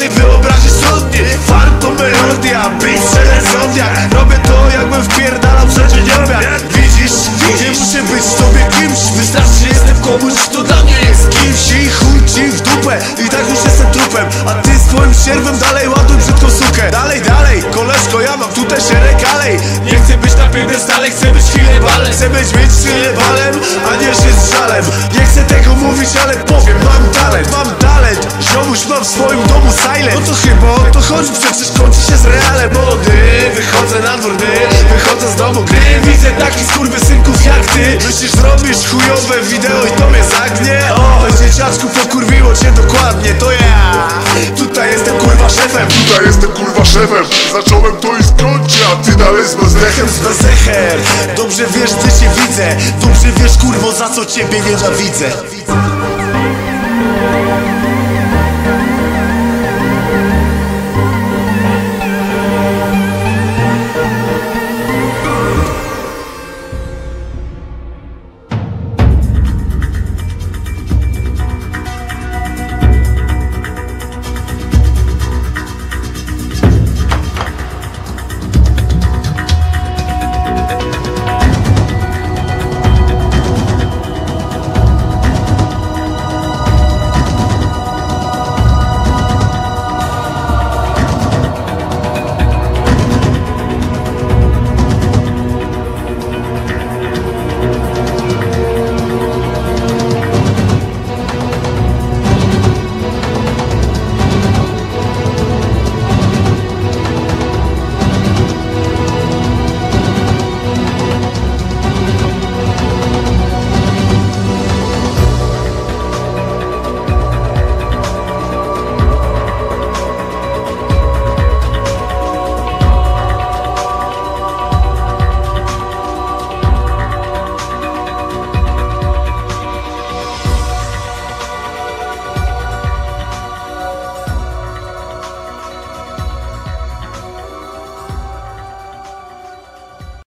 naszej wyobraźni cudnie Farm to melodia, beat zodiak Robię to jakbym wpierdalał przecież nie obiad Widzisz, nie muszę być tobie kimś. Wystarczy, że jestem komuś, kto dla mnie jest kimś. I chuj ci w dupę, i tak już jestem trupem. A ty swoim sierwem dalej ładuj brzydką sukę. Dalej, dalej, koleżko, ja mam tutaj szereg alej. Nie chcę być na piedestale, chcę być chwilę balem. Chcę być mieć chwilę balem, a domu silent. No to chyba o to chodzi, przecież kończy się z realem Młody, wychodzę na dwór, gdy wychodzę z domu Gdy widzę takich skurwysynków jak ty Myślisz, zrobisz chujowe wideo i to mnie zagnie? O, dzieciaczku, pokurwiło cię dokładnie, to ja. Tutaj jestem kurwa szefem. Tutaj jestem kurwa szefem. Zacząłem to i skończę, a ty dalej z bezdechem. Z bezechem Dobrze wiesz, gdy cię widzę. Dobrze wiesz, kurwo, za co ciebie nienawidzę